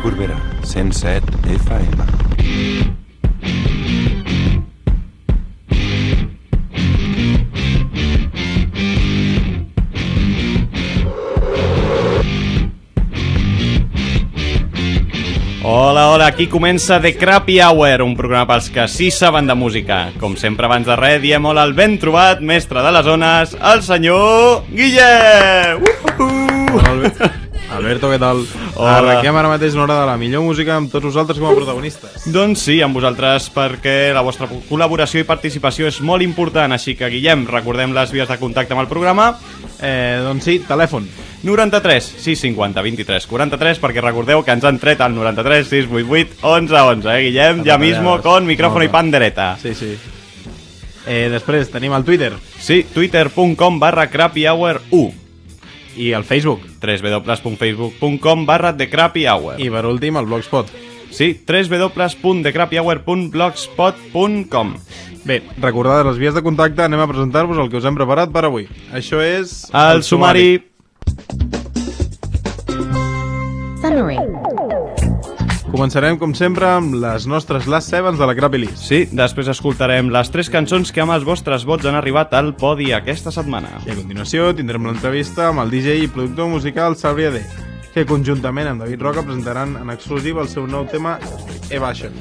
Ràdio Corbera, 107 FM. Hola, hola, aquí comença The Crappy Hour, un programa pels que sí saben de música. Com sempre, abans de res, diem hola al ben trobat, mestre de les zones, el senyor Guillem! Uh -huh. Albert, Alberto, què tal? Hola. Arrenquem ara mateix una hora de la millor música amb tots vosaltres com a protagonistes. Doncs sí, amb vosaltres, perquè la vostra col·laboració i participació és molt important, així que, Guillem, recordem les vies de contacte amb el programa. Eh, doncs sí, telèfon. 93 650 23 43 perquè recordeu que ens han tret al 93 688 11 11 eh Guillem? Ja mismo con micrófono y pandereta Sí, sí. Eh, després tenim el Twitter Sí, twitter.com barra crappyhour1 i el Facebook. www.facebook.com barra The Crappy Hour. I per últim el Blogspot. Sí, www.thecrappyhour.blogspot.com Bé, recordades les vies de contacte, anem a presentar-vos el que us hem preparat per avui. Això és... El sumari. Summary. Començarem, com sempre, amb les nostres Last Sevens de la Crappy List. Sí, després escoltarem les tres cançons que amb els vostres vots han arribat al podi aquesta setmana. I a continuació tindrem l'entrevista amb el DJ i productor musical Sabria D, que conjuntament amb David Roca presentaran en exclusiva el seu nou tema Evasion.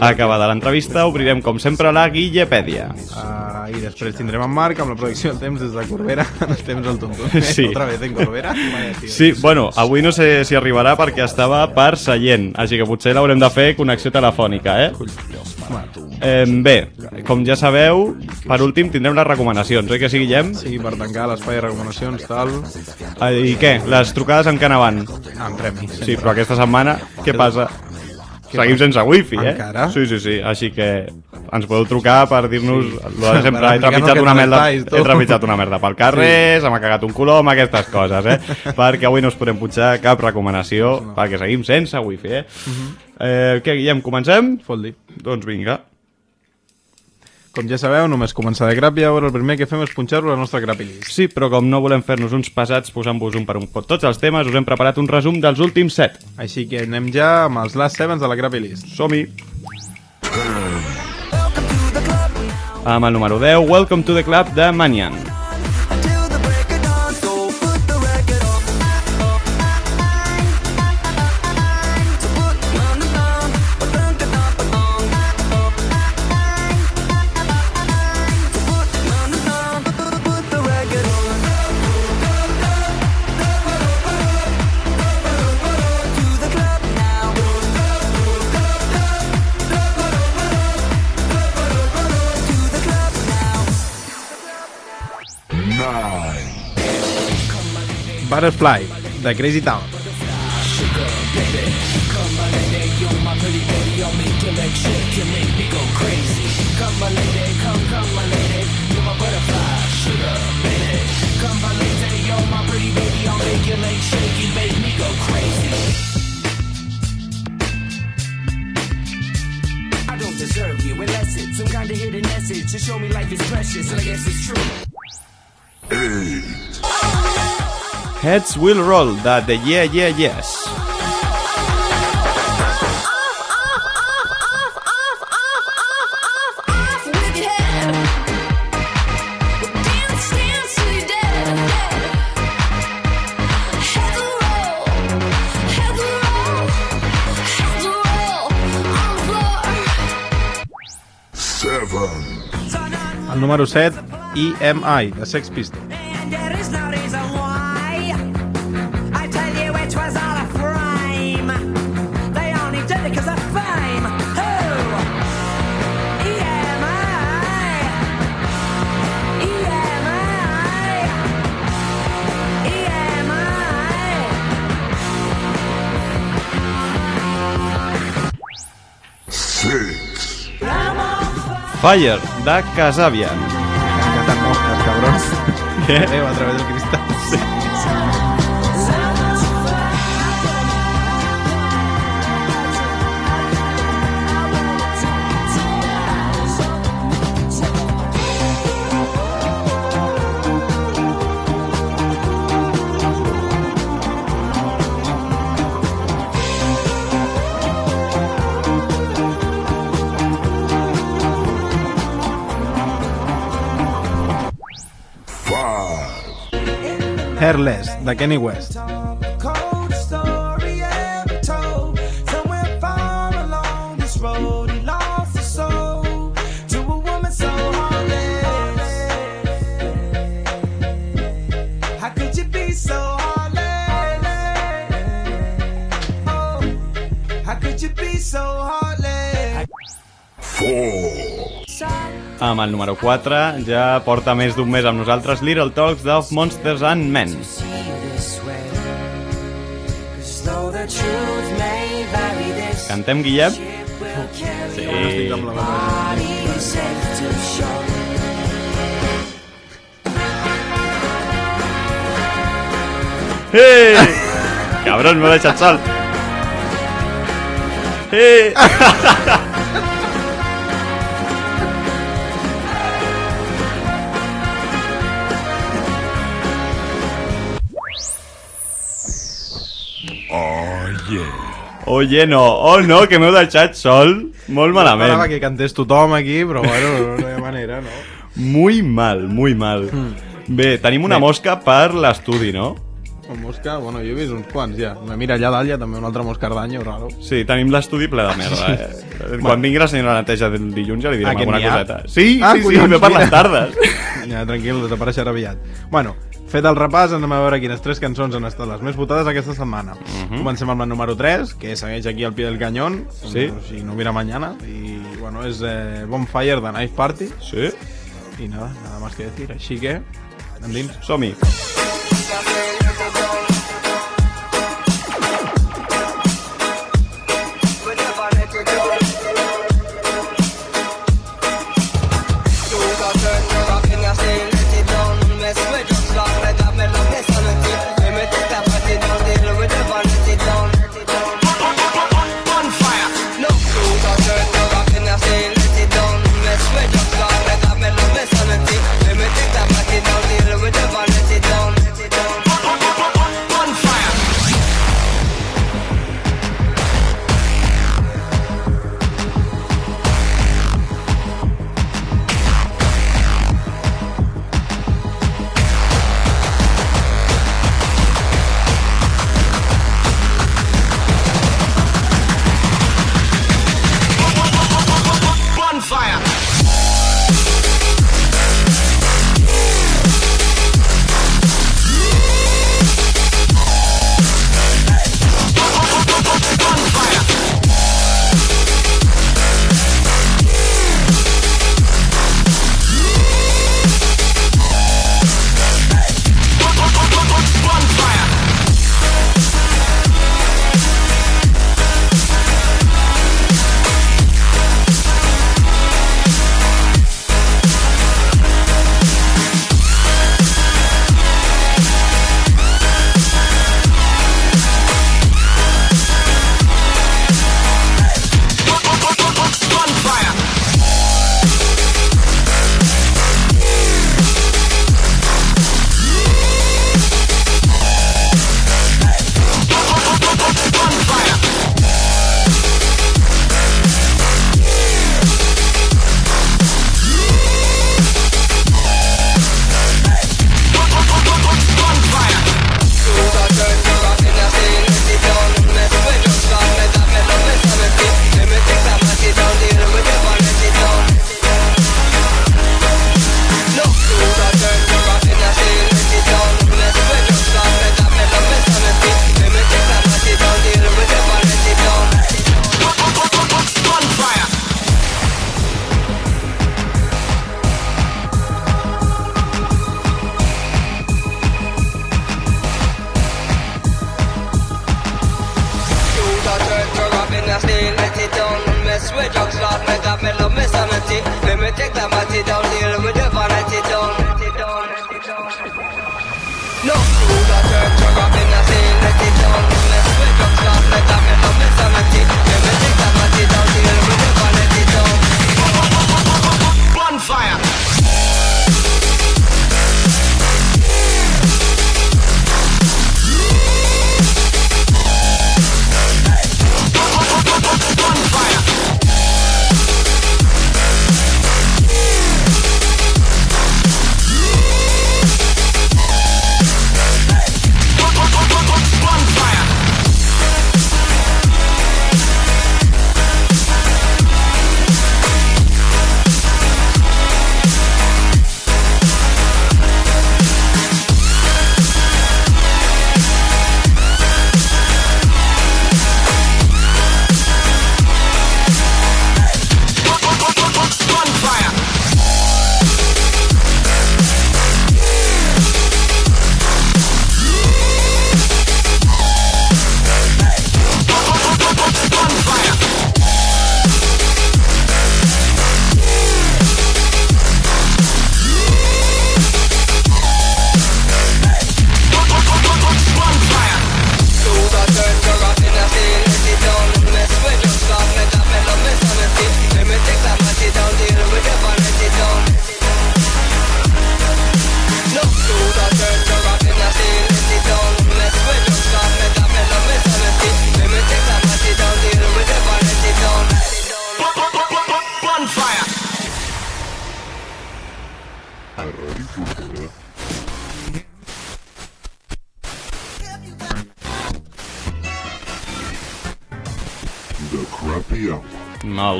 Acabada l'entrevista, obrirem com sempre la Guillepèdia. Uh, I després tindrem en Marc amb la predicció del temps des de Corbera, el temps al tonto. Sí. Otra vez en Corbera. Sí, bueno, avui no sé si arribarà perquè estava per Sallent, així que potser l'haurem de fer connexió telefònica, eh? Eh, bé, com ja sabeu, per últim tindrem les recomanacions, oi que sí, Guillem? Sí, per tancar l'espai de recomanacions, tal... Eh, I què? Les trucades en què anaven? Ah, en premi. Sí, però aquesta setmana, què passa? Seguim sense wifi, eh? Encara? Sí, sí, sí, així que ens podeu trucar per dir-nos Sí. lo de sempre, he trepitjat una merda, no he trepitjat una merda pel carrer, se m'ha cagat un colom, aquestes coses, eh? perquè avui no us podem punxar cap recomanació, perquè seguim sense wifi, eh? Mhm. Eh què, Guillem, comencem? Fot-li. Doncs vinga. Com ja sabeu, només començar de Crappy Hour, el primer que fem és punxar-vos a la nostra List. Sí, però com no volem fer-nos uns pesats posant-vos un per un pot tots els temes, us hem preparat un resum dels últims set. Així que anem ja amb els Last Sevens de la List. Som-hi! Amb el número 10, Welcome to the Club de Manyan. Butterfly, de Crazy Town. I deserve you unless it's some kind of hidden message to show me life is precious, and I guess it's true. Heads Will Roll, de The Yeah Yeah Yes. El número 7, EMI, de Sex Pistols. Fire, de Casabian. Catan mosques, cabrons. Què? Veu a través del cristal. Hairless, de Kenny West. Amb el número 4 ja porta més d'un mes amb nosaltres Little Talks of Monsters and Men. See you this way. 'Cause though the truth may Oye, no. Oh, no, que m'heu deixat sol. Molt malament. que cantés tothom aquí, però bueno, no hi ha manera, no? Muy mal, muy mal. Hmm. Bé, tenim una mosca per l'estudi, no? Con mosca, bueno, jo he vist uns quants ja. Mira, allà dalt hi ha també un altre moscardanyo, raro. Sí, tenim l'estudi ple de merda, eh? Quan vingui la senyora neteja del dilluns ja li direm Ah, alguna coseta. Sí, Ah, sí, sí, collons, ve per les tardes. Ja, tranquil, desapareixerà aviat. Bueno, fet el repàs, anem a veure quines tres cançons han estat les més votades aquesta setmana. Comencem amb la número 3, que segueix aquí al pie del cañón, Sí. com si no hubiera mañana, i bueno, és eh, Bonfire de Knife Party, Sí? i nada, nada más que decir, així que, endins. Som-hi. Let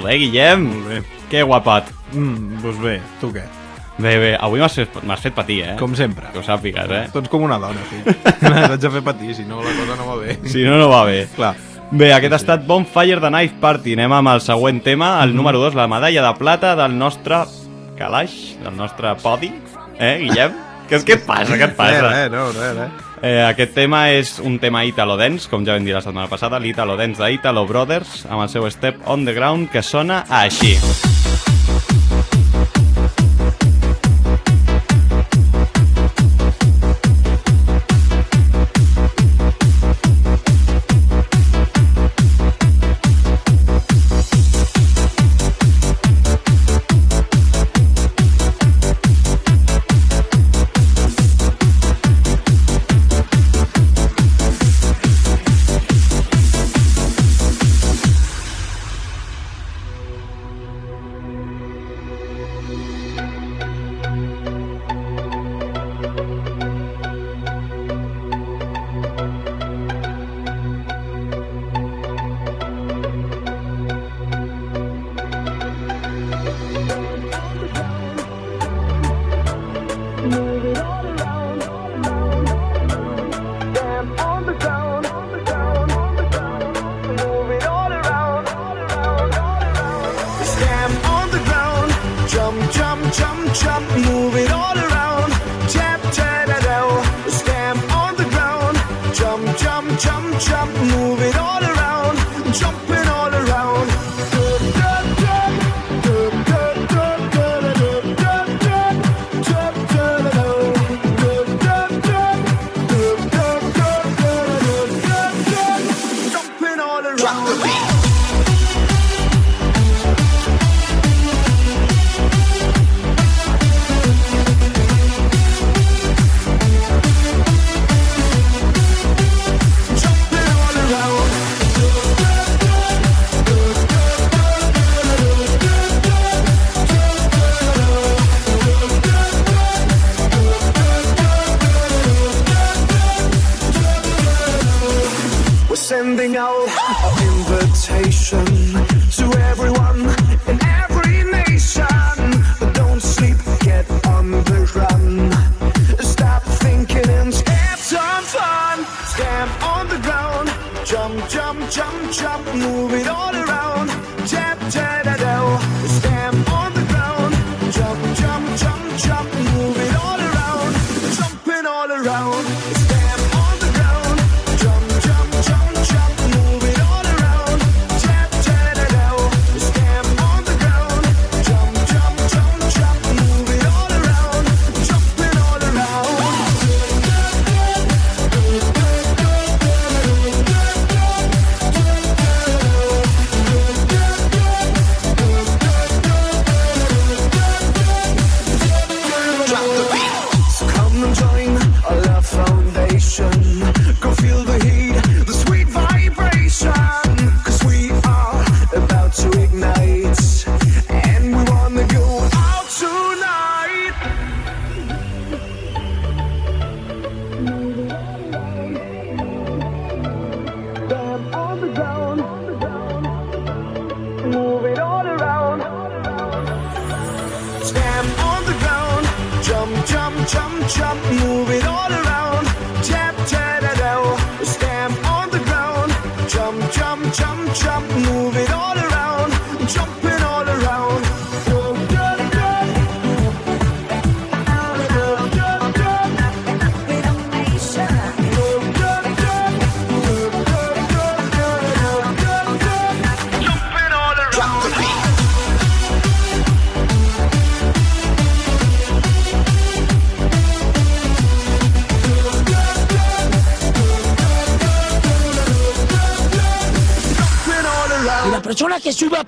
Molt bé, Guillem. Molt bé. Que guapat. Mm, doncs bé, tu què? Bé, bé, avui m'has fet, m'has fet patir, eh? Com sempre. Que ho sàpigues, eh? Tu ets com una dona, fill. T'haig de fer patir, si no la cosa no va bé. Si no, no va bé. Clar. Bé, aquest ha estat Bonfire the Knife Party. Anem amb el següent tema, el número 2, la medalla de plata del nostre calaix, del nostre podi. Eh, Guillem? Què, és, què et passa? Què et passa? Res, res, no, res, res. Eh, aquest tema és un tema Italo Dance, com ja vam dir la setmana passada, l'Italo Dance d'Italo Brothers, amb el seu Step on the Ground, que sona així.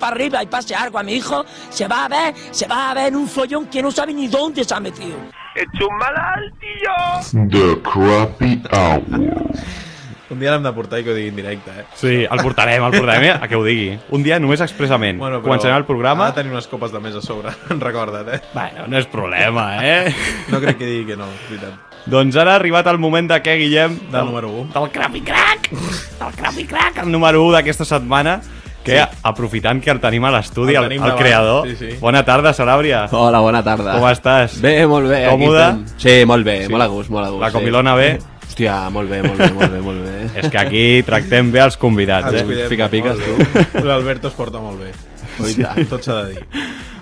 Para arriba y pase algo a mi hijo, se va a ver, se va a ver en un follón que no sabe ni dónde se ha metido. The Crappy Hour. Un dia l'hem de portar i que ho digui en directe, eh? Sí, el portarem, el portarem eh, a que ho digui. Un dia només expressament. Bueno, però Començarem el programa... Ha de tenir unes copes de més a sobre, recorda't, eh? Bueno, no és problema, eh? No crec que digui que no, veritat. doncs ara ha arribat el moment de què, Guillem? Del número 1. Del Crap i Crack! Del Crap i Crack, el número 1 d'aquesta setmana. Que aprofitant que el tenim a l'estudi, El el, el creador. sí, sí. Bona tarda, Salàbria. Hola, bona tarda. Com estàs? Bé, molt bé. Còmode? Sí, molt bé, Sí. molt a gust, molt a gust. La sí. comilona bé? Hòstia, molt bé, molt bé, molt bé, molt bé. És que aquí tractem bé els convidats, Ens eh? cuidem Fica piques, molt bé. L'Alberto es porta molt bé. Tant. Tot s'ha de dir.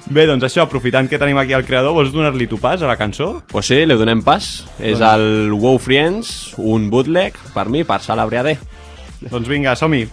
Bé, doncs això, aprofitant que tenim aquí el creador, vols donar-li tu pas a la cançó? Pues sí, li donem pas. És el Wow Friends, un bootleg, per mi, per Salabria D. Doncs vinga, som-hi.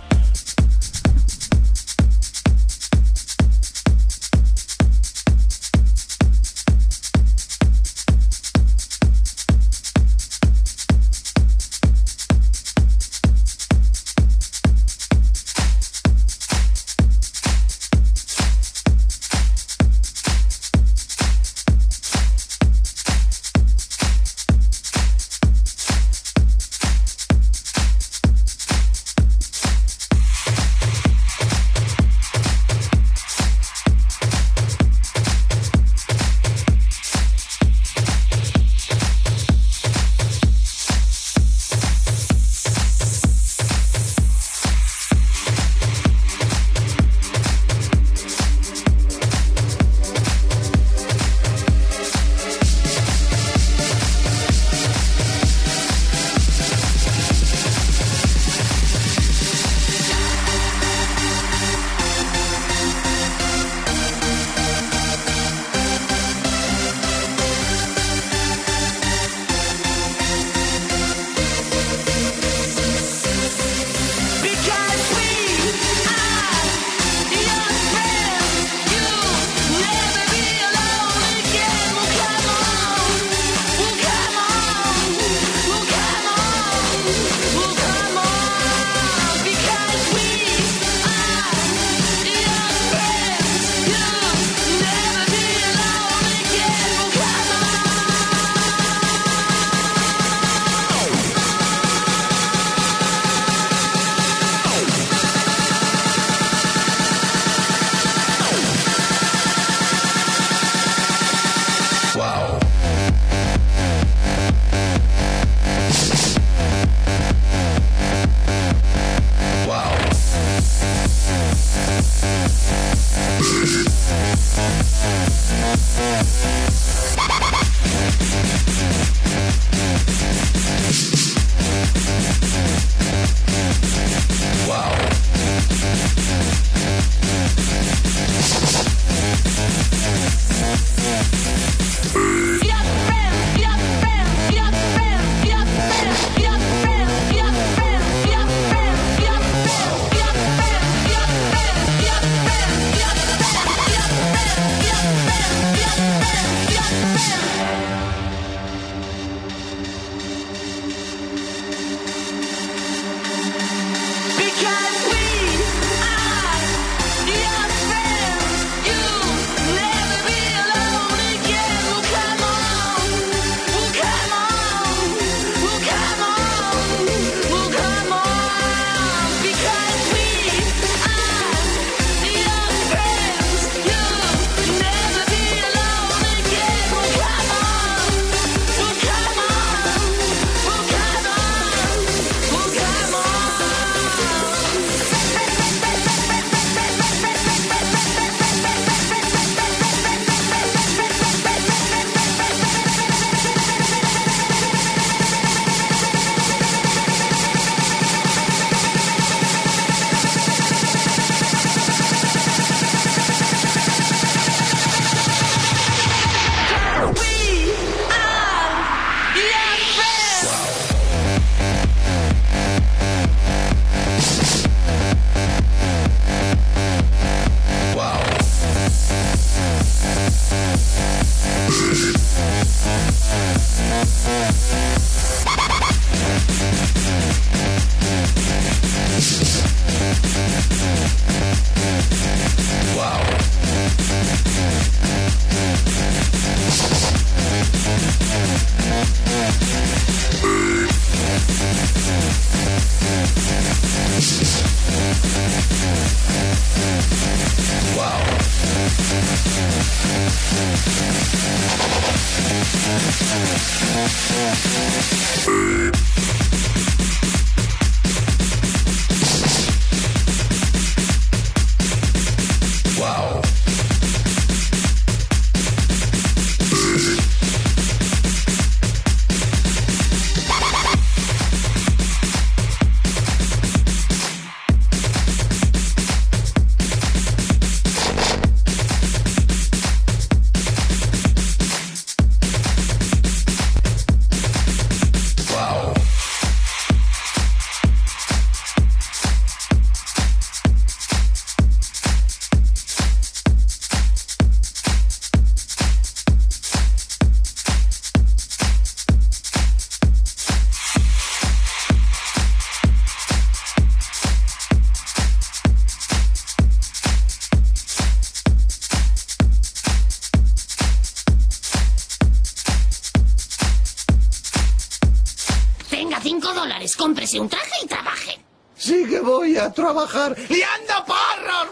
Cómprese un traje y trabaje. Sí que voy a trabajar liando porros.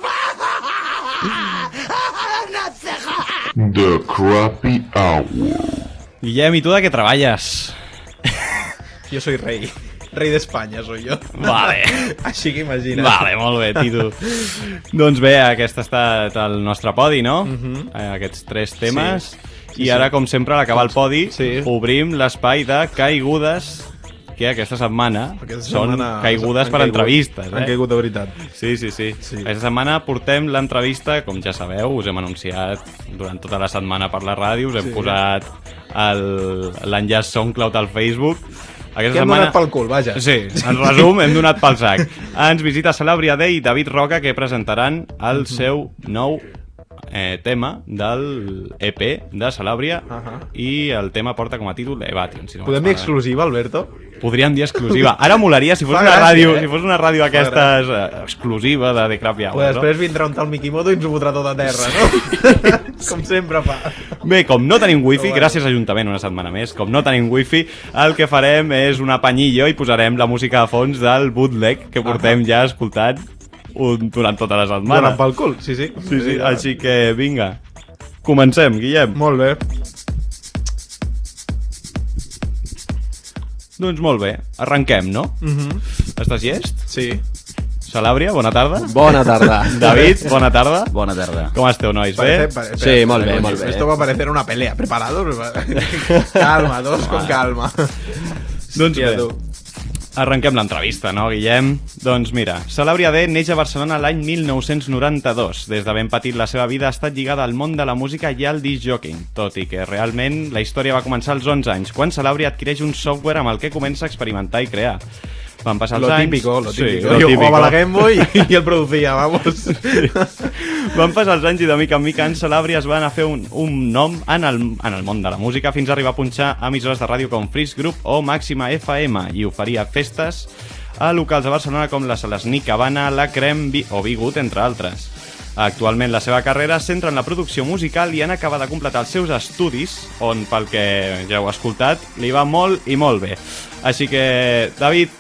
The Crappy Hour. Guillem, i tu de què treballes? Jo soy rei. Rei d'Espanya, soy jo. Vale. Així que imagina't. Vale, molt bé, Tito. doncs bé, aquest ha estat el nostre podi, no? Mhm. eh, aquests tres temes. Sí, I sí. ara, com sempre, a l'acabar el podi, Sí. obrim l'espai de caigudes que aquesta setmana Aquesta són setmana caigudes han per caigut- entrevistes. Han Eh? caigut de veritat. Sí, sí, sí, sí. Aquesta setmana portem l'entrevista, com ja sabeu, us hem anunciat durant tota la setmana per la ràdio, us hem Sí. posat l'enllaç SoundCloud al Facebook. Aquesta Que hem donat pel cul, vaja. Sí, en resum, hem donat pel sac. Ens visita Celebria Day i David Roca, que presentaran el seu nou eh, tema del EP de Celebria Ahà. i el tema porta com a títol Evasion. Si no Podem dir exclusiva, Alberto? Podríem dir exclusiva. Ara molaria si fos Fa una gràcia, ràdio, eh? si fos una ràdio Fa aquestes eh, exclusiva de The Crappy Hour, Pues no? després vindrà un tal Mikimoto i ens ho fotrà tot a terra, no? Com sempre fa. Bé, com no tenim wifi, bueno. gràcies Ajuntament una setmana més, com no tenim wifi, el que farem és una panyillo i posarem la música de fons del bootleg que portem ja escoltant un, durant tota la setmana. Donant pel cul, sí, sí. Sí, sí, així que vinga. Comencem, Guillem. Molt bé. Doncs molt bé, arrenquem, no? Mhm. Estàs llest? Sí. Salàbria, bona tarda. Bona tarda. David, bona tarda. Bona tarda. Com esteu, nois? Parece- Bé? pare- Sí, espera, molt bé, molt bé. Esto va a parecer una pelea. ¿Preparados? calma, todos con calma. Doncs Hòstia, bé, tu. Arrenquem l'entrevista, no, Guillem? Doncs mira, Celebria D neix a Barcelona l'any 1992. Des de ben petit la seva vida ha estat lligada al món de la música i al disc jockeying, tot i que realment la història va començar als 11 anys, quan Celebria adquireix un software amb el que comença a experimentar i crear. Van passar els Lo anys... típico, lo Sí, típico. lo Yo típico. jugaba a la Game Boy y él producía, vamos. Van passar els anys i de mica en mica en Celebria es van a fer un, un nom en el, en el món de la música fins a arribar a punxar a emissores de ràdio com Freeze Group o Màxima FM i oferia festes a locals a Barcelona com la Salesnic, Habana, la Crem Vi o Bigut, entre altres. Actualment la seva carrera es centra en la producció musical i en acabar de completar els seus estudis, on, pel que ja heu escoltat, li va molt i molt bé. Així que, David,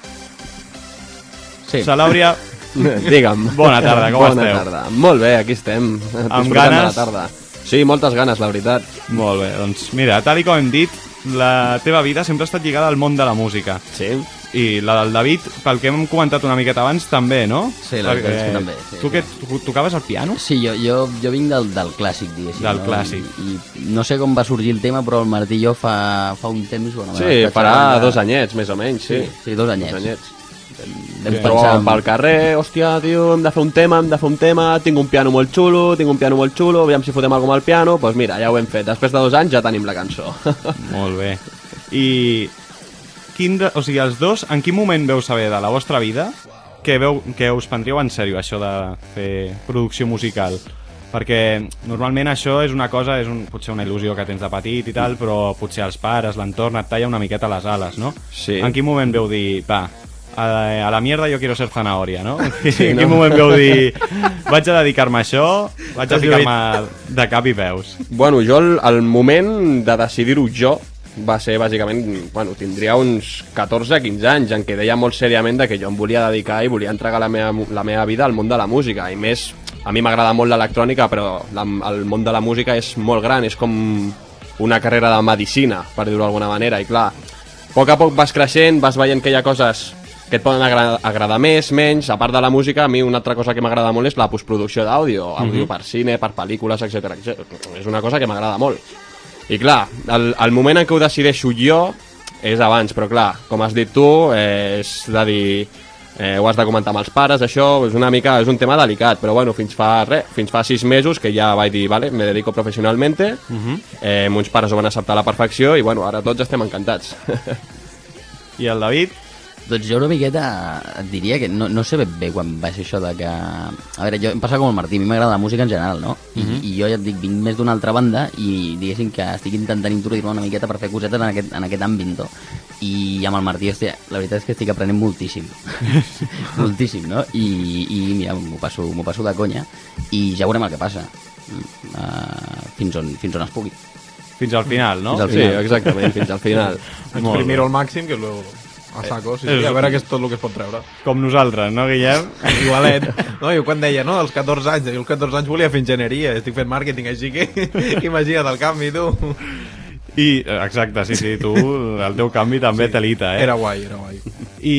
Sí. Celebria, Digue'm. Bona tarda, com Bona esteu? tarda. Molt bé, aquí estem. Disfrutant ganes? De la tarda. Sí, moltes ganes, la veritat. Molt bé, doncs mira, tal i com hem dit, la teva vida sempre ha estat lligada al món de la música. Sí. I la del David, pel que hem comentat una miqueta abans, també, no? Sí, la veritat és que també, sí, tu que tu tocaves el piano? Sí, jo, jo, jo vinc del, del clàssic, diguéssim. Del no? clàssic. I, I no sé com va sorgir el tema, però el Martí i jo fa, fa un temps... Bueno, Sí, farà dos anyets, més o menys, sí. Sí, sí, dos anyets. Dos anyets. Vam Però pensar... en- pel carrer, hòstia, tio, hem de fer un tema, hem de fer un tema, tinc un piano molt xulo, tinc un piano molt xulo, aviam si fotem alguna amb el piano, doncs pues mira, ja ho hem fet. Després de dos anys ja tenim la cançó. Molt bé. I quin de, o sigui, els dos, en quin moment veu saber de la vostra vida que, veu, que us prendríeu en sèrio això de fer producció musical? Perquè normalment això és una cosa, és un, potser una il·lusió que tens de petit i tal, però potser els pares, l'entorn et talla una miqueta les ales, no? Sí. En quin moment veu dir, va, a, a la mierda yo quiero ser zanahoria, no? Sí, en no? quin moment veu dir, vaig a dedicar-me a això, vaig a T'has ficar-me de cap i peus? Bueno, jo el, el moment de decidir-ho jo va ser bàsicament, bueno, tindria uns 14-15 anys en què deia molt seriament de que jo em volia dedicar i volia entregar la meva, la meva vida al món de la música i més, a mi m'agrada molt l'electrònica però la, el món de la música és molt gran, és com una carrera de medicina, per dir-ho d'alguna manera i clar, a poc a poc vas creixent, vas veient que hi ha coses que et poden agradar, agradar més, menys, a part de la música, a mi una altra cosa que m'agrada molt és la postproducció d'àudio, àudio per cine, per pel·lícules, etc. És una cosa que m'agrada molt. I clar, el, el moment en què ho decideixo jo és abans, però clar, com has dit tu, eh, és de dir... Eh, ho has de comentar amb els pares, això és una mica, és un tema delicat, però bueno, fins fa res, fins fa sis mesos que ja vaig dir, vale, me dedico professionalmente, uh -huh. eh, mons pares ho van acceptar a la perfecció i bueno, ara tots estem encantats. I el David? Doncs jo una miqueta et diria que no, no sé ben bé quan va ser això de que... A veure, jo em passa com el Martí, a mi m'agrada la música en general, no? I, Mhm. I jo ja et dic, vinc més d'una altra banda i diguéssim que estic intentant introduir-me una miqueta per fer cosetes en aquest, en aquest àmbit, no? I amb el Martí, hòstia, la veritat és que estic aprenent moltíssim. moltíssim, no? I, i mira, m'ho passo, passo de conya i ja veurem el que passa. Uh, fins, on, fins on es pugui. Fins al final, no? Fins al Sí, final. exactament, fins al final. Exprimir-ho al màxim, que luego... A saco, sí, sí, a veure què és tot el que es pot treure. Com nosaltres, no, Guillem? Igualet. No, jo quan deia, no, als 14 anys, jo als 14 anys volia fer enginyeria, estic fent màrqueting, així que imagina't el canvi, tu. I, eh, exacte, sí, sí, tu, el teu canvi també sí. telita, eh? Era guai, era guai. I,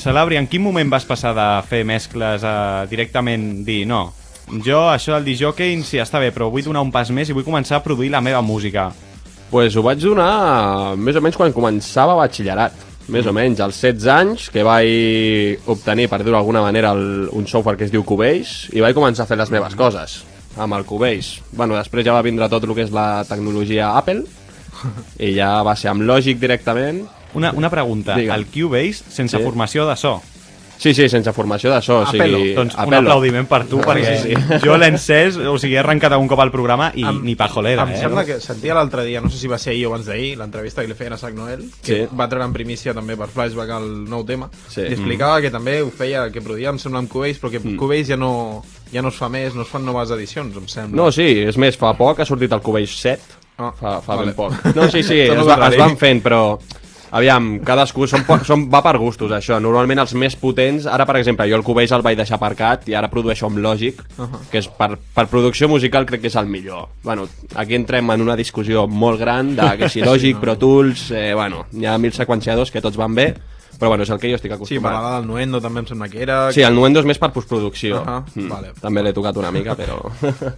Salabri, en quin moment vas passar de fer mescles a directament dir, no, jo això del disjockeyin sí està bé, però vull donar un pas més i vull començar a produir la meva música. pues ho vaig donar més o menys quan començava batxillerat. Més o menys, als 16 anys, que vaig obtenir, per dir-ho d'alguna manera, el, un software que es diu Cubase, i vaig començar a fer les meves coses amb el Cubase. Bueno, després ja va vindre tot el que és la tecnologia Apple, i ja va ser amb Logic directament. Una, una pregunta, Digue'm. el Cubase sense Sí. formació de so. Sí, sí, sense formació de so. O Apelo. sigui, Doncs un apelo. aplaudiment per tu, perquè Sí, sí. jo l'he encès, o sigui, he arrencat algun cop al programa i Em- ni pajolera, Em eh? sembla que sentia l'altre dia, no sé si va ser ahir o abans d'ahir, l'entrevista que li feien a Sac Noel, que Sí. va treure en primícia també per Flashback el nou tema, Sí. i explicava que també ho feia, que produïa, em sembla, amb Cubase, però que Mm. Cubase ja no, ja no es fa més, no es fan noves edicions, em sembla. No, sí, és més, fa poc ha sortit el Cubase 7, Ah, fa, fa vale. ben poc. No, sí, sí, es, va, es van fent, però... Aviam, cadascú, són, són, va per gustos, això. Normalment els més potents, ara, per exemple, jo el Cubase el vaig deixar aparcat i ara produeixo amb Logic, Uh -huh. que és per, per producció musical crec que és el millor. Bueno, aquí entrem en una discussió molt gran de que si Logic, Pro Tools, eh, bueno, hi ha mil seqüenciadors que tots van bé, però bueno, és el que jo estic Sí, acostumat. parlava del Nuendo també em sembla que era... Sí, el Nuendo és més per postproduccció. Ahà, Mm, vale. També l'he tocat una mica, però...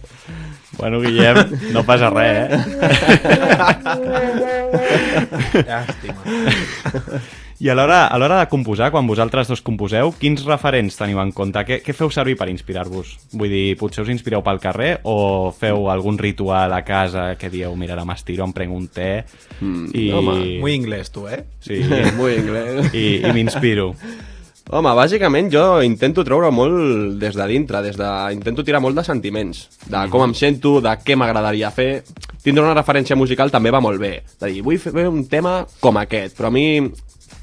Bueno, Guillem, no passa res, eh? Llàstima. I a l'hora a l'hora de composar, quan vosaltres dos composeu, quins referents teniu en compte? Què, què feu servir per inspirar-vos? Vull dir, potser us inspireu pel carrer o feu algun ritual a casa que dieu, mira, ara m'estiro, em prenc un te Mm, i... home, Muy inglès, tu, eh? Sí, Muy inglès. i, i m'inspiro. Home, bàsicament jo intento treure molt des de dintre, des de... intento tirar molt de sentiments, de com em sento, de què m'agradaria fer. Tindre una referència musical també va molt bé. De dir, vull fer un tema com aquest, però a mi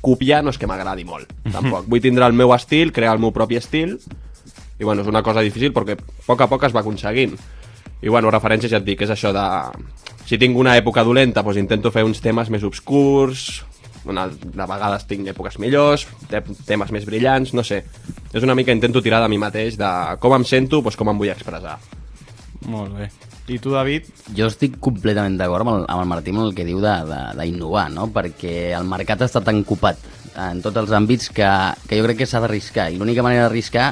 copiar no és que m'agradi molt, tampoc. Vull tindre el meu estil, crear el meu propi estil, i bueno, és una cosa difícil perquè a poc a poc es va aconseguint. I bueno, referències ja et dic, és això de... Si tinc una època dolenta, doncs intento fer uns temes més obscurs, una, de vegades tinc èpoques millors, te temes més brillants, no sé. És una mica intento tirar de mi mateix, de com em sento, doncs com em vull expressar. Molt bé. I tu, David? Jo estic completament d'acord amb, el, amb el Martí amb el que diu d'innovar, no? perquè el mercat està tan copat en tots els àmbits que, que jo crec que s'ha d'arriscar i l'única manera d'arriscar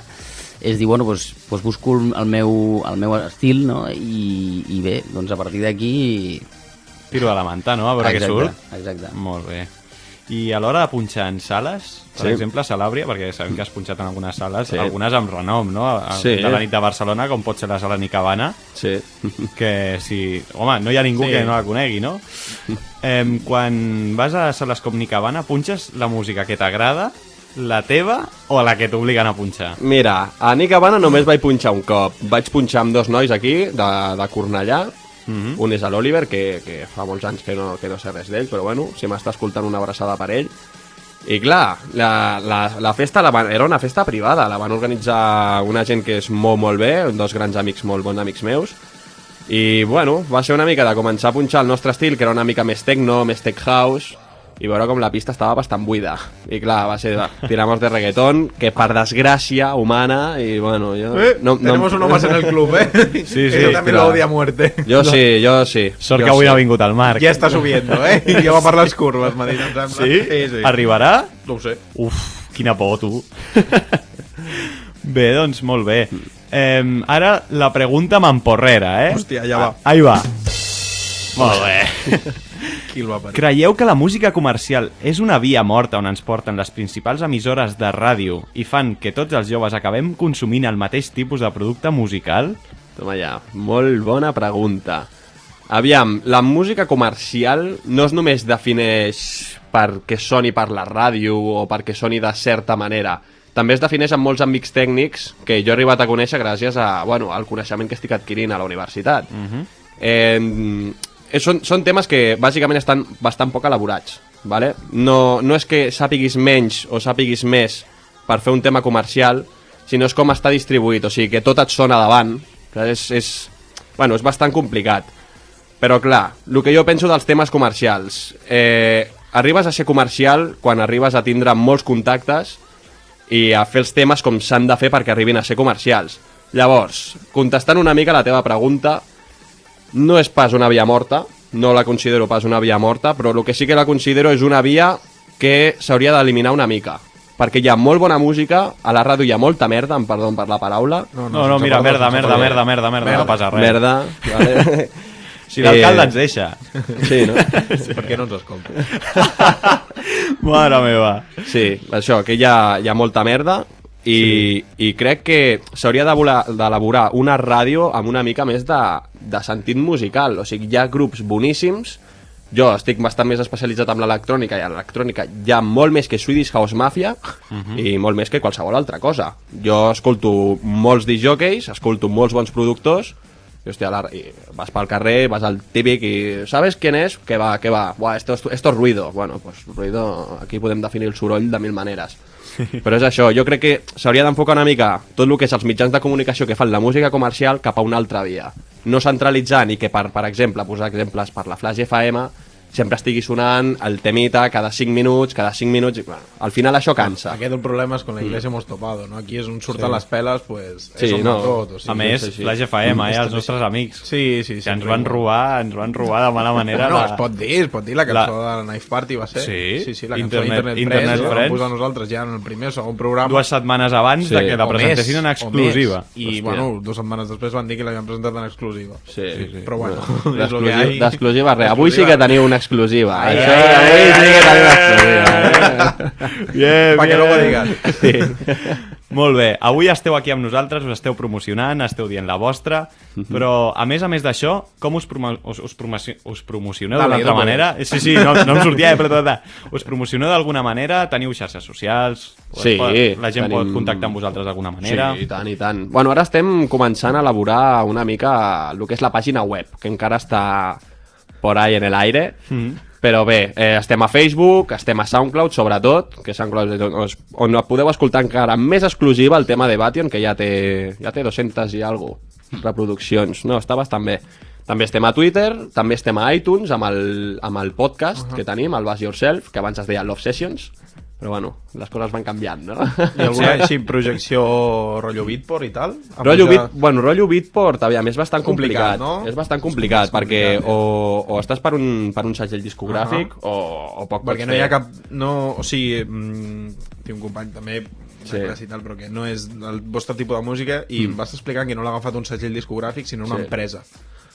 és dir, bueno, doncs, doncs busco el meu, el meu estil no? I, i bé, doncs a partir d'aquí... Tiro a la manta, no? A veure què Exacte, surt. exacte. Molt bé. I a l'hora de punxar en sales, per Sí. exemple, a Salàbria, perquè sabem que has punxat en algunes sales, Sí. algunes amb renom, no? A- Sí. De la nit de Barcelona, com pot ser la sala Nicabana, Sí. que si... Home, no hi ha ningú Sí. que no la conegui, no? Em, quan vas a sales com Nicabana, punxes la música que t'agrada, la teva o la que t'obliguen a punxar? Mira, a Nick Habana només vaig punxar un cop. Vaig punxar amb dos nois aquí, de, de Cornellà. Mhm. Un és l'Oliver, que, que fa molts anys que no, que no sé res d'ell, però bueno, si m'està escoltant una abraçada per ell. I clar, la, la, la festa la van, era una festa privada, la van organitzar una gent que és molt, molt bé, dos grans amics, molt bons amics meus, i bueno, va ser una mica de començar a punxar el nostre estil, que era una mica més techno, més tech house, i veure com la pista estava bastant buida. I clar, va ser tiramos de reggaeton, que per desgràcia humana, i bueno, jo... Eh, tenemos uno más en el club, ¿eh? Sí, sí, Ella también clar. lo odia a muerte. Jo sí, jo sí. Sort jo que avui sí. no ha vingut el Marc. Ja està subiendo, eh? I ja va per les curves, m'ha dit, em sembla. Sí? Sí, sí. Arribarà? No ho sé. Uf, quina por, tu. bé, doncs molt bé. Eh, ara la pregunta m'emporrera, eh? Hòstia, ja va. Ah, ahí va. Molt bé. Qui el va parir? Creieu que la música comercial és una via morta on ens porten les principals emissores de ràdio i fan que tots els joves acabem consumint el mateix tipus de producte musical? Toma ja, molt bona pregunta. Aviam, la música comercial no es només defineix perquè soni per la ràdio o perquè soni de certa manera. També es defineix en molts àmbits tècnics que jo he arribat a conèixer gràcies a, bueno, al coneixement que estic adquirint a la universitat. eh, eh, són, són temes que bàsicament estan bastant poc elaborats. Vale? No, no és que sàpiguis menys o sàpiguis més per fer un tema comercial, sinó és com està distribuït, o sigui que tot et sona davant, és, és, bueno, és bastant complicat. Però clar, el que jo penso dels temes comercials, eh, arribes a ser comercial quan arribes a tindre molts contactes i a fer els temes com s'han de fer perquè arribin a ser comercials. Llavors, contestant una mica la teva pregunta, no és pas una via morta, no la considero pas una via morta, però el que sí que la considero és una via que s'hauria d'eliminar una mica. Perquè hi ha molt bona música, a la ràdio hi ha molta merda, em perdó per la paraula. No, no, mira, merda, merda, merda, merda, merda, no passa res. Merda, vale. Si l'alcalde Eh, ens deixa. Sí, no? Per què no ens escolta? Mare meva. Sí, això, que hi ha, hi ha molta merda i, sí. i crec que s'hauria d'elaborar una ràdio amb una mica més de, de sentit musical. O sigui, hi ha grups boníssims, jo estic bastant més especialitzat amb l'electrònica i l'electrònica hi ha molt més que Swedish House Mafia i molt més que qualsevol altra cosa. Jo escolto molts disjockeys, escolto molts bons productors i, hòstia, la, i vas pel carrer, vas al típic i ¿sabes quién es? Que va, que va. Buah, esto, es- esto es ruido. Bueno, pues ruido, aquí podem definir el soroll de mil maneres. Però és això, jo crec que s'hauria d'enfocar una mica tot el que és els mitjans de comunicació que fan la música comercial cap a una altra via. No centralitzant i que, per, per exemple, posar exemples per la Flash FM, sempre estigui sonant el temita cada 5 minuts, cada 5 minuts, i bueno, al final això cansa. Aquest el problema és con la iglesia hemos topado, ¿no? Aquí és un surten Sí. les peles, pues... Sí, eso no. tot, o sigui, A més, sí, sí. Flash FM, eh, els sí. nostres amics. Sí, sí, Que ens van robar, ens van robar de mala manera. No, la- es pot dir, es pot dir, la cançó de la Knife Party va ser. Sí? sí, sí la cançó Internet- Internet, Internet Friends, la Friends. vam posar nosaltres ja en el primer o segon programa. Dues setmanes abans Sí. de que la O presentessin més, en exclusiva. I, Hòstia. bueno, dues setmanes després van dir que l'havien presentat en exclusiva. Sí, sí, sí. Però bueno, Bueno, és lo que d'exclusiva- hay. D'exclusiva res. Avui sí que teniu una exclusiva. Ai, Això, ai, ai, sí que ai, exclusiva. Bien, Pa que bien. luego digas. Sí. Molt bé, avui esteu aquí amb nosaltres, us esteu promocionant, esteu dient la vostra, però a més a més d'això, com us, promo us, us, promoci us promocioneu Dale, d'una altra manera? Sí, sí, no, no em sortia, eh, però tot, us promocioneu d'alguna manera? Teniu xarxes socials? Sí, La gent pot tenim- contactar amb vosaltres d'alguna manera? Sí, i tant, i tant. Bueno, ara estem començant a elaborar una mica el que és la pàgina web, que encara està por ahí en el aire. Mm. Però bé, eh, estem a Facebook, estem a SoundCloud, sobretot, que SoundCloud és on, on podeu escoltar encara més exclusiva el tema de Bation, que ja té, ja té 200 i algo reproduccions. No, està bastant bé. També estem a Twitter, també estem a iTunes amb el, amb el podcast uh -huh. que tenim, el Bass Yourself, que abans es deia Love Sessions, però bueno, les coses van canviant, no? I alguna així projecció rotllo Beatport i tal? Rotllo, pujar- beat, bueno, rotllo Beatport, aviam, és bastant complicat. Complicat, no? És bastant complicat, És perquè complicat, o, o estàs per un, per un segell discogràfic Ahà. o, o poc Perquè no hi ha fer. cap... No, o sigui, mm, tinc un company també Sí. i tal, però que no és el vostre tipus de música i mm. em vas explicar que no l'ha agafat un segell discogràfic sinó una Sí. empresa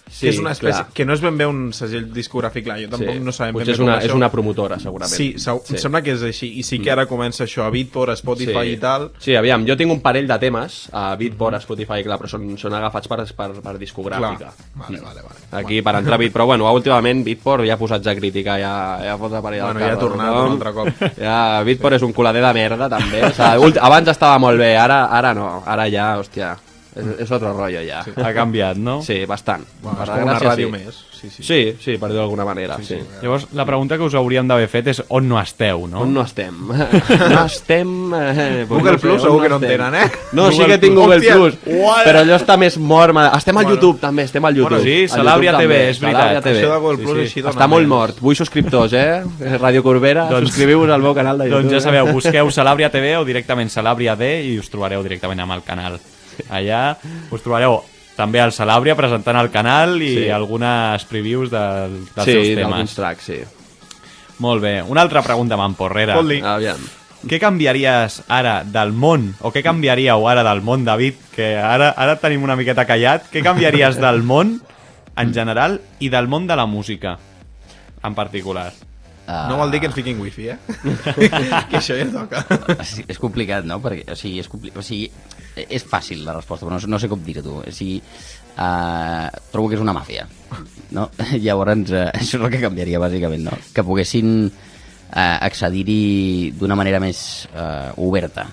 Sí, que és una espècie, clar. que no és ben bé un segell discogràfic clar, jo tampoc Sí. no sabem Potser ben és una, és una promotora, segurament. Sí, sí, em sembla que és així i sí que ara comença això a Beatport, a Spotify i tal Sí, aviam, jo tinc un parell de temes a Beatport, a Spotify, clar, però són, són agafats per, per, per discogràfica. Clar. Vale, vale, vale. Aquí, per entrar a Beat, però bueno, últimament Beatport ja posats a crítica, ja, ja fot la parella Bueno, ja ha tornat tothom. un altre cop. Ja, Beatport és un colader de merda, també. O sigui, abans estava molt bé, ara, ara no. Ara ja, hòstia, és, és otro rotllo ja. Ha canviat, no? Sí, bastant. Bueno, Per és com una ràdio sí. més sí, sí. Sí, sí, per dir-ho d'alguna manera, sí. sí. Llavors, la pregunta que us hauríem d'haver fet és on no esteu, no? On no estem? No estem... Eh, pues Google no sé, Plus segur que no en tenen, eh? No, sí Google que tinc. Google Hòstia, Plus, uala. però allò està més mort. Estem al Bueno. YouTube, també, estem al YouTube. Bueno, sí, Al Salàbria TV, també, és veritat. Salàbria TV. Això de Google Plus així dona Està molt mort. Vull subscriptors, eh? Ràdio Corbera, Doncs- subscriviu-vos al meu canal de YouTube. Doncs ja eh? sabeu, busqueu Salàbria TV o directament Salàbria D i us trobareu directament amb el canal. Allà us trobareu també al Salàbria presentant el canal i Sí. algunes previews del, dels Sí, seus temes. tracks, sí. Molt bé. Una altra pregunta, Mamporrera. Vol dir. Aviam. Què canviaries ara del món, o què canviaríeu ara del món, David, que ara, ara tenim una miqueta callat, què canviaries del món en general i del món de la música en particular? Uh, No vol dir que ens fiquin wifi, eh? que això ja toca. Sí, és complicat, no? Perquè, o sigui, és, compli... o sigui, és fàcil la resposta, però no, no sé com dir-ho. O sigui, uh, trobo que és una màfia. No? Llavors, uh, això és el que canviaria, bàsicament, no? Que poguessin uh, accedir-hi d'una manera més uh, oberta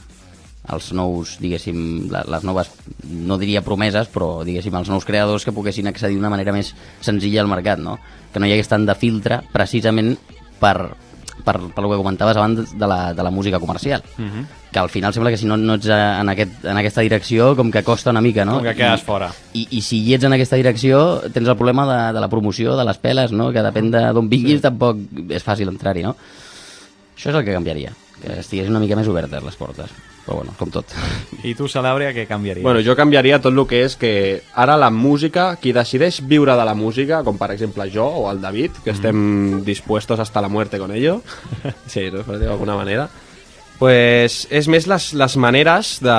els nous, diguéssim, les noves, no diria promeses, però diguéssim, els nous creadors que poguessin accedir d'una manera més senzilla al mercat, no? Que no hi hagués tant de filtre precisament per, per, per lo que comentaves abans de la, de la música comercial. Mhm. Que al final sembla que si no, no ets en, aquest, en aquesta direcció, com que costa una mica, no? Com que quedes I, fora. I, I si hi ets en aquesta direcció, tens el problema de, de la promoció, de les peles, no? Que depèn de d'on vinguis, tampoc és fàcil entrar-hi, no? Això és el que canviaria, que estiguessin una mica més obertes les portes. Però bueno, com tot. I tu, Celebria, què canviaries? Bueno, jo canviaria tot el que és que ara la música, qui decideix viure de la música, com per exemple jo o el David, que estem dispuestos hasta la muerte con ello, sí, no, d'alguna manera, pues és més les, les maneres de,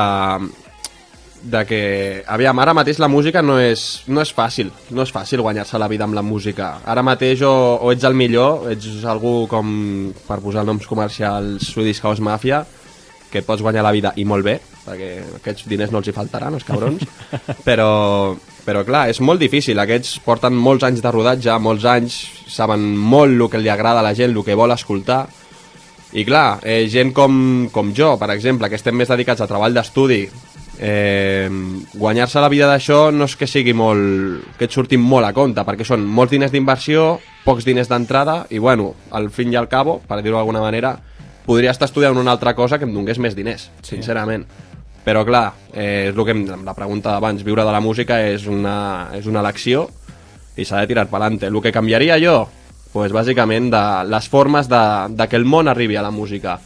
de que, aviam, ara mateix la música no és, no és fàcil, no és fàcil guanyar-se la vida amb la música. Ara mateix o, o ets el millor, ets algú com, per posar noms comercials, Swedish House Mafia, que et pots guanyar la vida i molt bé, perquè aquests diners no els hi faltaran, els cabrons, però, però clar, és molt difícil, aquests porten molts anys de rodatge, molts anys, saben molt el que li agrada a la gent, el que vol escoltar, i clar, eh, gent com, com jo, per exemple, que estem més dedicats al treball d'estudi, eh, guanyar-se la vida d'això no és que sigui molt... que et surti molt a compte, perquè són molts diners d'inversió, pocs diners d'entrada, i bueno, al fin i al cabo, per dir-ho d'alguna manera, podria estar estudiant una altra cosa que em donés més diners, sí. sincerament. Però clar, eh, és el que em, la pregunta d'abans, viure de la música és una, és una elecció i s'ha de tirar per endavant. El que canviaria jo? pues, bàsicament de les formes de, de que el món arribi a la música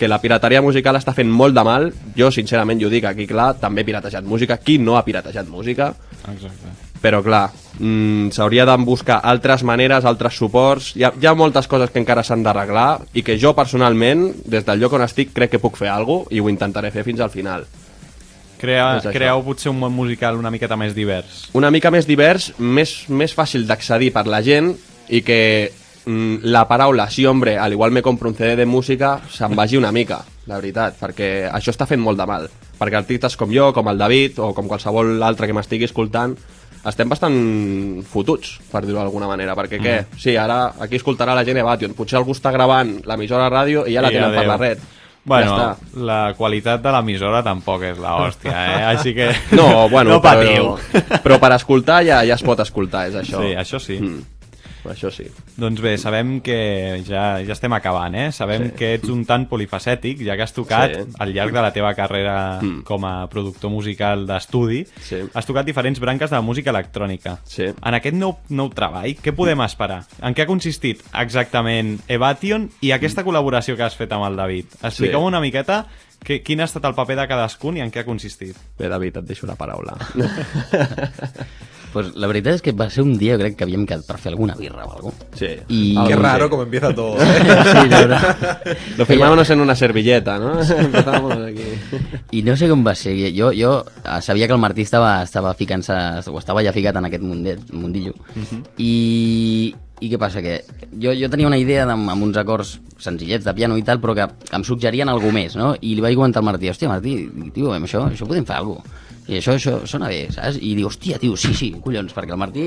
que la pirateria musical està fent molt de mal. Jo sincerament jo dic aquí clar també he piratejat música, qui no ha piratejat música? Exacte. però clar mm, s'hauria de buscar altres maneres, altres suports. Hi ha, hi ha moltes coses que encara s'han d'arreglar i que jo personalment, des del lloc on estic crec que puc fer alguna cosa i ho intentaré fer fins al final. Crea, creeu potser un món musical una miqueta més divers. una mica més divers, més, més fàcil d'accedir per la gent i que la paraula sí, hombre, al igual me compro un CD de música, se'n vagi una mica, la veritat, perquè això està fent molt de mal. Perquè artistes com jo, com el David, o com qualsevol altre que m'estigui escoltant, estem bastant fotuts, per dir-ho d'alguna manera, perquè què? Sí, ara aquí escoltarà la gent Evation, potser algú està gravant l'emissora ràdio i ja la I tenen per adéu. la red. Bueno, Ja està. la qualitat de l'emissora tampoc és la hòstia, eh? Així que No, bueno, no patiu. però, però per escoltar ja, ja es pot escoltar, és això. Sí, això sí. Mm, això sí. Doncs bé, sabem que ja, ja estem acabant, eh? Sabem Sí. que ets un tant polifacètic, ja que has tocat Sí. al llarg de la teva carrera Mm. com a productor musical d'estudi, Sí. has tocat diferents branques de la música electrònica. Sí. En aquest nou, nou treball, què podem esperar? En què ha consistit exactament Evation i aquesta col·laboració que has fet amb el David? Expliqueu Sí. una miqueta que, quin ha estat el paper de cadascun i en què ha consistit. Bé, David, et deixo la paraula. Pues la veritat és que va ser un dia, crec, que havíem quedat per fer alguna birra o alguna Sí. I... Qué raro como empieza todo. sí, la verdad. Lo firmábamos en una servilleta, ¿no? Empezábamos aquí. I no sé com va ser. Jo, jo eh, sabia que el Martí estava, estava ficant-se, o estava ja ficat en aquest mundet, mundillo. I, I què passa? Que jo, jo tenia una idea amb, amb uns acords senzillets de piano i tal, però que em suggerien alguna més, no? I li vaig comentar al Martí, hòstia, Martí, tio, amb això, això podem fer alguna cosa. I això, això sona bé, saps? I diu, hòstia, tio, sí, sí, collons, perquè el Martí,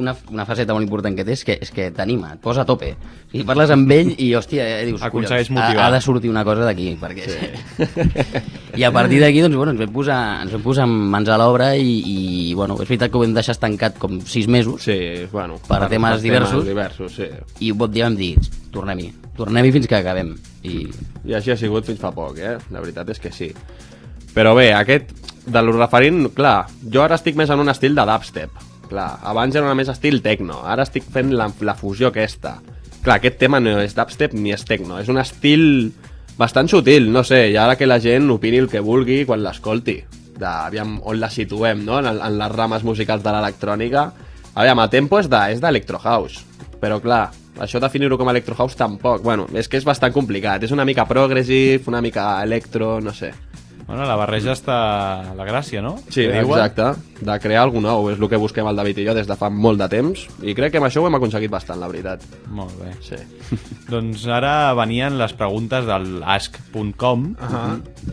una, una faceta molt important que té és que, és que t'anima, et posa a tope. I parles amb ell i, hòstia, eh, dius, Aconsegueix collons, ha, motivar. ha de sortir una cosa d'aquí, perquè... Sí. I a partir d'aquí, doncs, bueno, ens vam posar, ens vam posar mans a l'obra i, i, bueno, és veritat que ho vam deixar estancat com sis mesos Sí, bueno. per, temes diversos, diversos, sí. i un bon dia vam dir, tornem-hi, tornem-hi fins que acabem. I I així ha sigut fins fa poc, eh? La veritat és que sí. Però bé, aquest, de lo referint, clar, jo ara estic més en un estil de dubstep. Clar, abans era una més estil techno, ara estic fent la, la fusió aquesta. Clar, aquest tema no és dubstep ni és techno, és un estil bastant sutil, no sé, i ara que la gent opini el que vulgui quan l'escolti. De, aviam on la situem, no?, en, en les rames musicals de l'electrònica. Aviam, el tempo és de- d'electro house, però clar, això definir-ho com electro house tampoc, bueno, és que és bastant complicat, és una mica progressive, una mica electro, no sé. Bueno, la barreja està la gràcia, no? Sí, exacte, de crear alguna nou, és el que busquem el David i jo des de fa molt de temps, i crec que amb això ho hem aconseguit bastant, la veritat. Molt bé. Sí. Doncs ara venien les preguntes del ask.com, Ahà.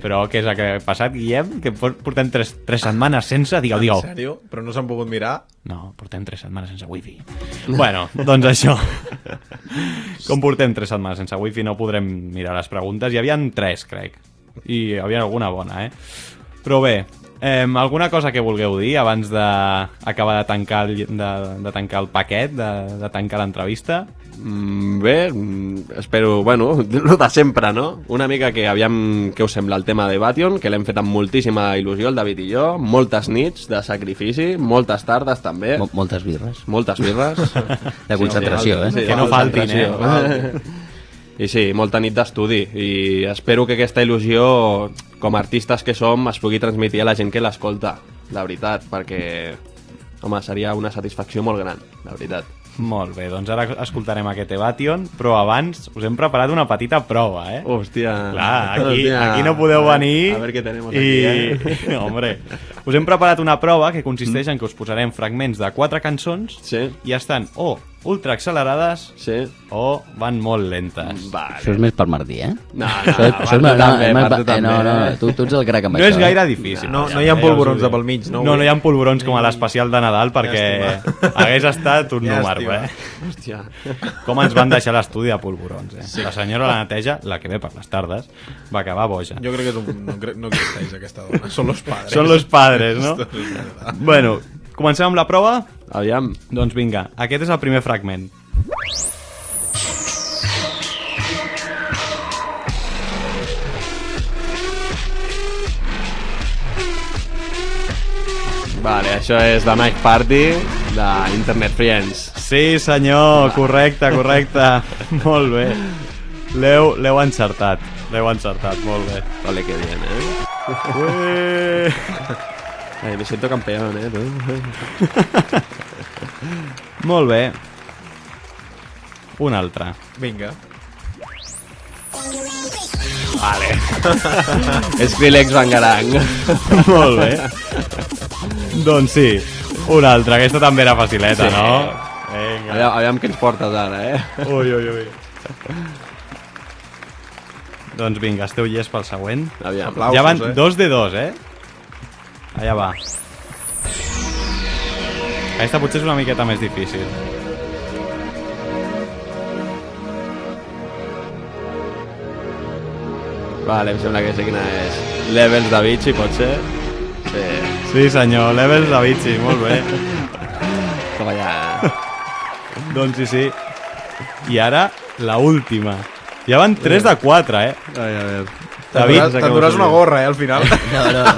però què és el que ha passat, Guillem? Que por- portem tres, tres setmanes sense... Digueu, En digueu. sèrio? Però no s'han pogut mirar? No, portem tres setmanes sense wifi. bueno, doncs això. Com portem tres setmanes sense wifi no podrem mirar les preguntes. Hi havia tres, crec. I hi havia alguna bona, eh? Però bé, eh, alguna cosa que vulgueu dir abans d'acabar de, tancar el, de, de tancar el paquet, de, de tancar l'entrevista? Mm, bé, mm, espero, bueno, el de sempre, no? Una mica que aviam què us sembla el tema de Bation, que l'hem fet amb moltíssima il·lusió, el David i jo, moltes nits de sacrifici, moltes tardes també. Mo- moltes birres. Moltes birres. De concentració, eh? Que no de faltin, eh? I sí, molta nit d'estudi i espero que aquesta il·lusió com a artistes que som es pugui transmetre a la gent que l'escolta, la veritat, perquè home, seria una satisfacció molt gran, la veritat. Molt bé, doncs ara escoltarem aquest Evation, però abans us hem preparat una petita prova, eh? Hòstia. Clar, aquí, Hòstia. aquí no podeu venir... a veure què tenemos i... aquí, eh? Hombre, us hem preparat una prova que consisteix en que us posarem fragments de quatre cançons sí. i estan o ultra accelerades sí. o van molt lentes. Vale. Això és més per Martí, eh? No, no, Això és- per això és tu més- també, eh, No, també, no, eh? tu, tu ets el crac amb No això. és gaire difícil. No- ja, no hi ha polvorons de pel mig, no? No, no hi ha polvorons com a l'especial de Nadal perquè Llàstima. hagués estat un número, eh? Hòstia. Com ens van deixar l'estudi de polvorons, eh? La senyora la neteja, la que ve per les tardes, va acabar boja. Jo crec que és un, no, no existeix aquesta dona. Són los padres. Són los padres, no? Bueno, comencem amb la prova? Aviam. Doncs vinga, aquest és el primer fragment. Vale, això és de Mike Party, d'Internet Friends. Sí, senyor, correcte, correcte. molt bé. L'heu l'heu encertat. L'heu encertat, molt bé. Vale, que bien, eh? Ué. Ay, me siento campeón, eh. Molt bé. Un altre. Vinga. Vale. Skrillex Bangarang. Molt bé. doncs sí, un altre. Aquesta també era facileta, Sí. no? Vinga. Aviam, aviam què ens portes ara, eh? Ui, ui, ui. doncs vinga, esteu llest pel següent? Aviam. Aplausos, ja van eh? dos de dos, eh? Allà va. Aquesta potser és una miqueta més difícil. Vale, em sembla que sé quina és. Levels de Vichy, pot ser? Sí. Sí, senyor, Levels de Vichy, molt bé. Toma ja. doncs sí, sí. I ara, la última. Ja van 3 de 4, eh? Ai, a veure. David, T'enduràs una gorra, eh, al final. No, no, no.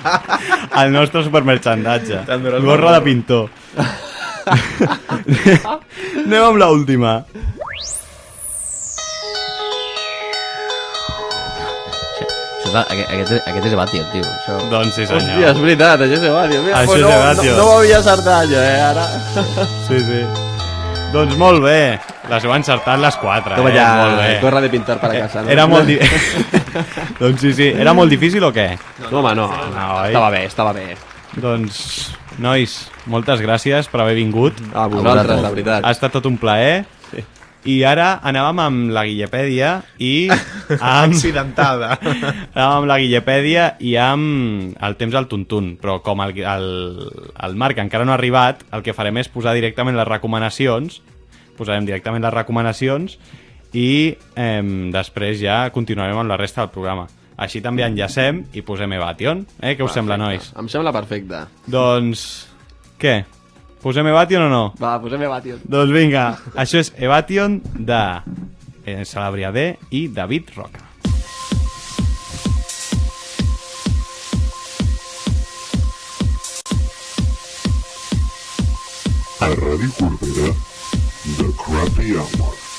el nostre supermerchandatge. Gorra de pintor. Anem amb l'última. Aquest, aquest, aquest és Batio, tio. Això... Doncs sí, senyor. Hòstia, és veritat, això és Evadio. Mira, Això pues és no, Evadio. No, no m'havia acertat jo, eh, ara. Sí, sí. Doncs molt bé. Les heu encertat les quatre, Toma eh? ja, molt bé. gorra de pintar para casa. No? Era molt di... doncs sí, sí. Era molt difícil o què? No, home, no. No, oi? estava bé, estava bé. Doncs, nois, moltes gràcies per haver vingut. A vosaltres, la veritat. Ha estat tot un plaer. Sí. I ara anàvem amb la Guillepèdia i amb... Accidentada. Anàvem amb la Guillepèdia i amb el temps al tuntun, però com el, el, el Marc encara no ha arribat, el que farem és posar directament les recomanacions, posarem directament les recomanacions i eh, després ja continuarem amb la resta del programa. Així també enllacem i posem Evation. Eh? Què us sembla, nois? Em sembla perfecte. Doncs... Què? Posem Evation o no? Va, posem Evadio. Doncs vinga, això és Evation de eh, Salabria D i David Roca. A Ràdio Corbera, The Crappy Hour.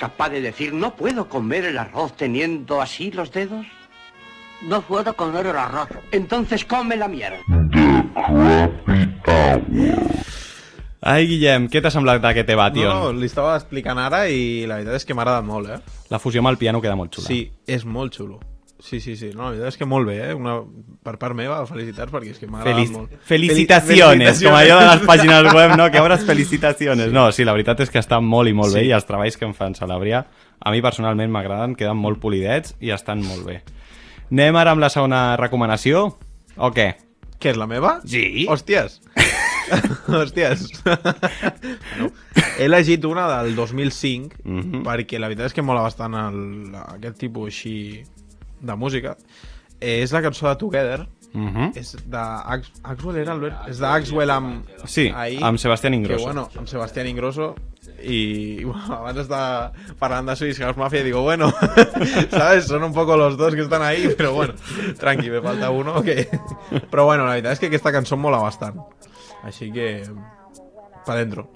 Capaz de decir no puedo comer el arroz teniendo así los dedos? No puedo comer el arroz. Entonces come la mierda. Ai, Guillem, què t'ha semblat d'aquest debat, tio? No, no, li estava explicant ara i la veritat és que m'ha agradat molt, eh? La fusió amb el piano queda molt xula. Sí, és molt xulo. Sí, sí, sí. No, la veritat és que molt bé, eh? Una... Per part meva, felicitats, perquè és que m'ha agradat Felic molt. felicitaciones, Fel- com allò de les pàgines web, no? Que obres felicitaciones. No, sí, la veritat és que està molt i molt bé Sí. i els treballs que em fan Salabria a mi personalment m'agraden, queden molt polidets i estan molt bé. Anem ara amb la segona recomanació? O què? Què és la meva? Sí. Hòsties. Hòsties. bueno, he elegit una del 2005 Mhm. perquè la veritat és que mola bastant el, aquest tipus així de música. Eh, és la cançó de Together. Mhm. És de Ax Axwell era Albert? És d'Axwell amb... Sí, amb Sebastián Ingrosso. Que, bueno, amb Sebastián Ingrosso y bueno, abans estaba parlant de Swedish House Mafia y digo, bueno, ¿sabes? Son un poco los dos que están ahí, pero bueno, tranqui, me falta uno que... Però bueno, la veritat és que aquesta cançó em mola bastant. Així que... Pa dentro.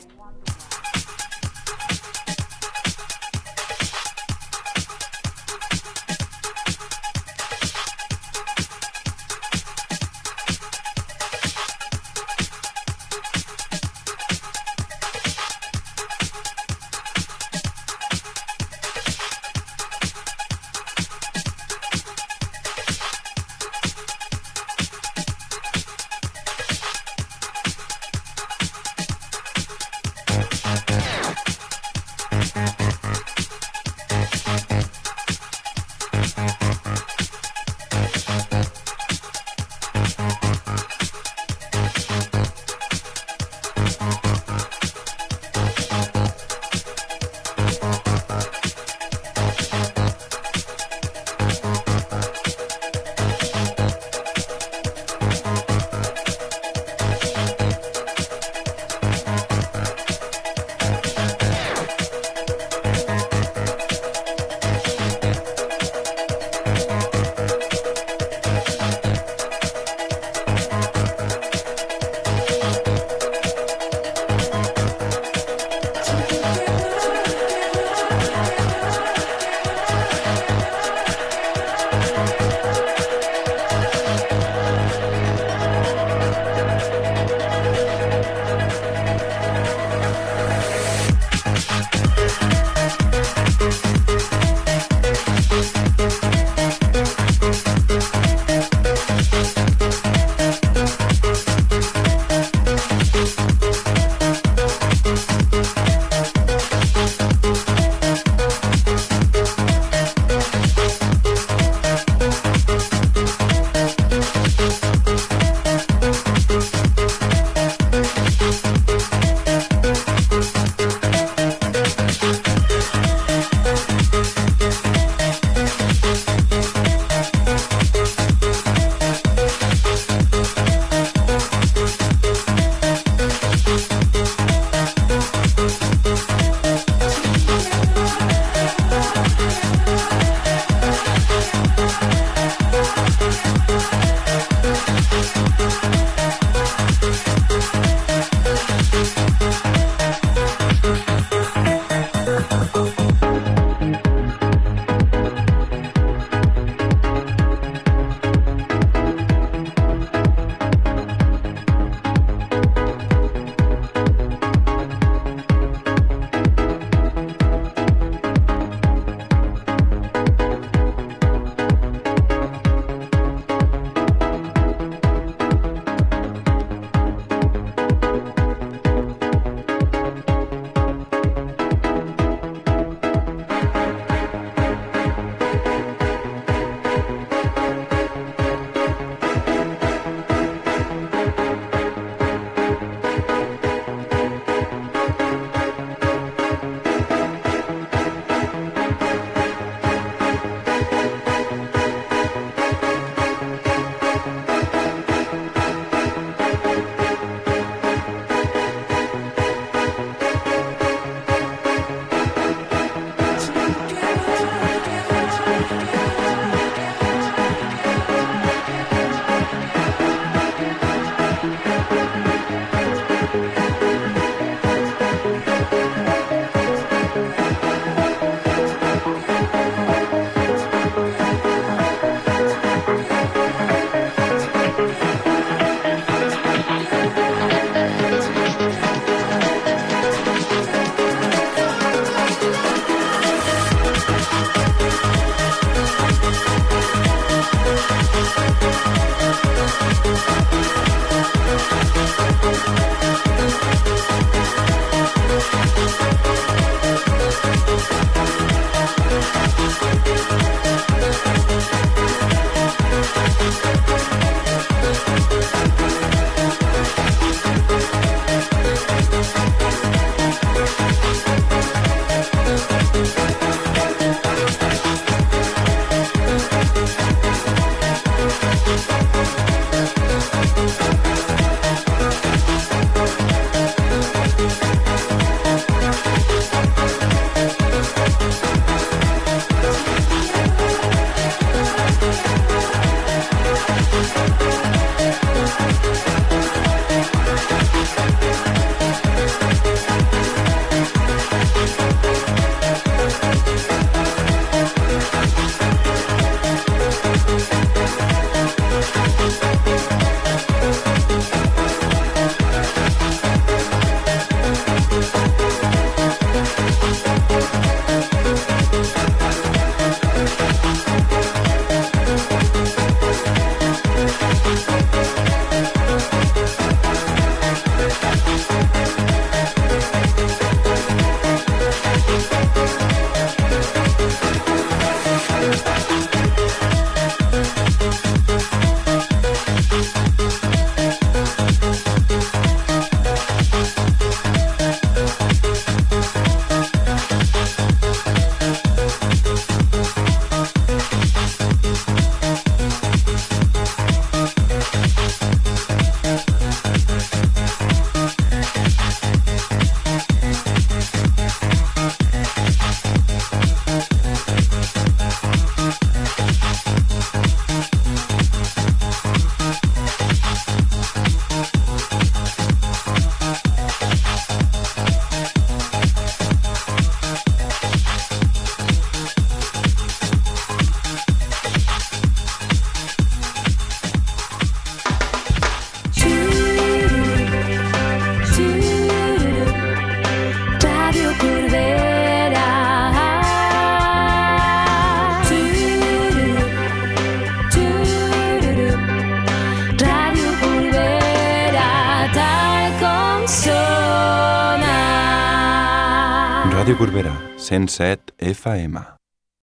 107 FM.